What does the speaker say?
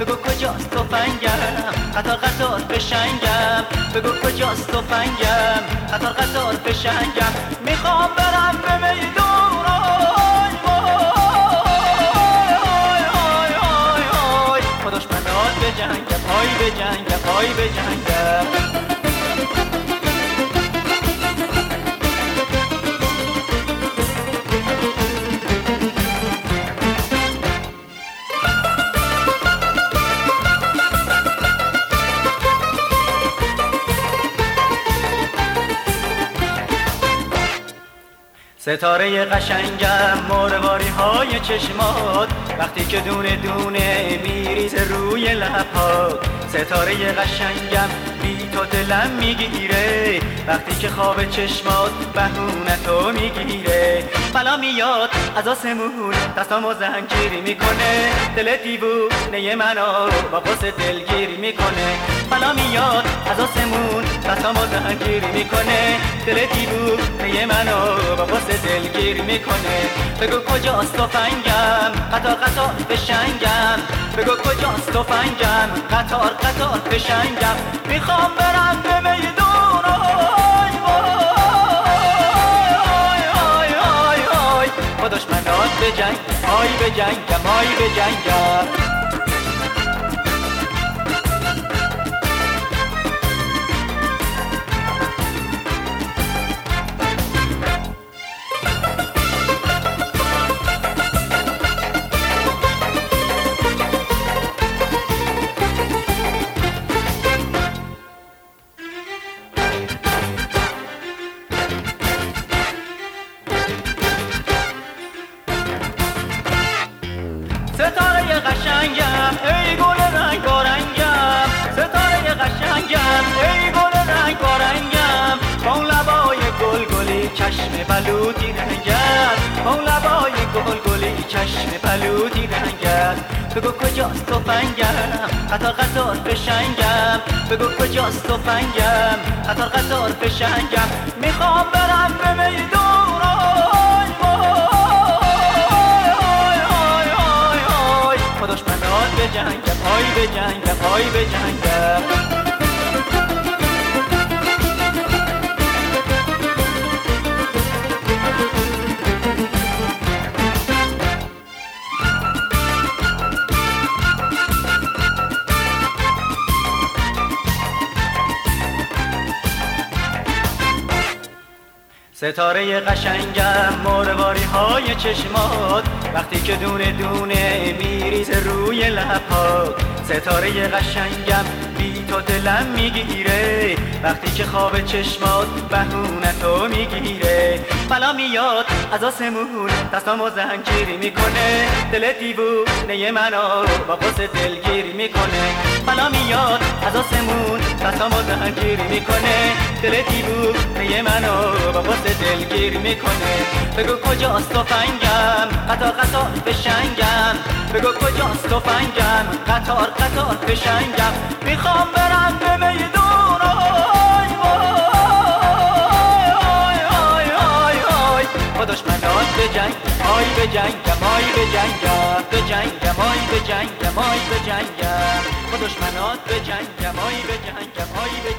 بگو کجاست فنگم قطار قطار بشنگم. بگو کجاست فنگم قطار قطار بشنگم. می‌خوام برم به میدون خداش منات به جنگم پای به جنگم پای به جنگم ستاره قشنگم مورواری های چشمات. وقتی که دونه دونه میریز روی لبات ستاره قشنگم بی تو دلم می‌گیره. وقتی که خواب چشمات بهونه می‌گیره. بلا میاد از آسمون دستامو زنگیری می‌کنه. دل دیوونه منو با قصد دلگیری می‌کنه. بلا میاد از آسمون دستامو زنگیری می‌کنه. دل دیوونه منو دلگیر می‌کنه. بگو کجاست فنگم قطار قطار بشنگم. بگو کجاست فنگم قطار قطار بشنگم. می‌خوام برم به میدون خداش منات به جنگ آی به جنگم آی به جنگم ستاره اون لبای گل گلی چشم بلوطی رنگت بگو کجاست فنگم قطار قطار بشنگم. بگو کجاست فنگم قطار قطار بشنگم. می‌خوام برم به میدون به جنگ پای به جنگ پای به جنگ ستاره قشنگم مورواری های چشمات. وقتی که دونه دونه میریز روی لبات ستاره قشنگم بی تو دلم می‌گیره. وقتی که خواب چشمات بهونه تو می‌گیره. بلا میاد از آسمون دستامو زنگیری می‌کنه. دل دیوونه منو با قصد دلگیری می‌کنه. بلا میاد از آسمون دستامو زنگیری می‌کنه. دل دیوونه منو با دلگیری می‌کنه. بگو کجاست فنگم قطار قطار بشنگم. بگو کجاست فنگم قطار قطار بشنگم. می‌خوام برم به میدون. خداش منات به جنگ آی به جنگم آی به جنگم. به جنگم آی به جنگم آی به جنگم. منات به جنگم آی به جنگم آی به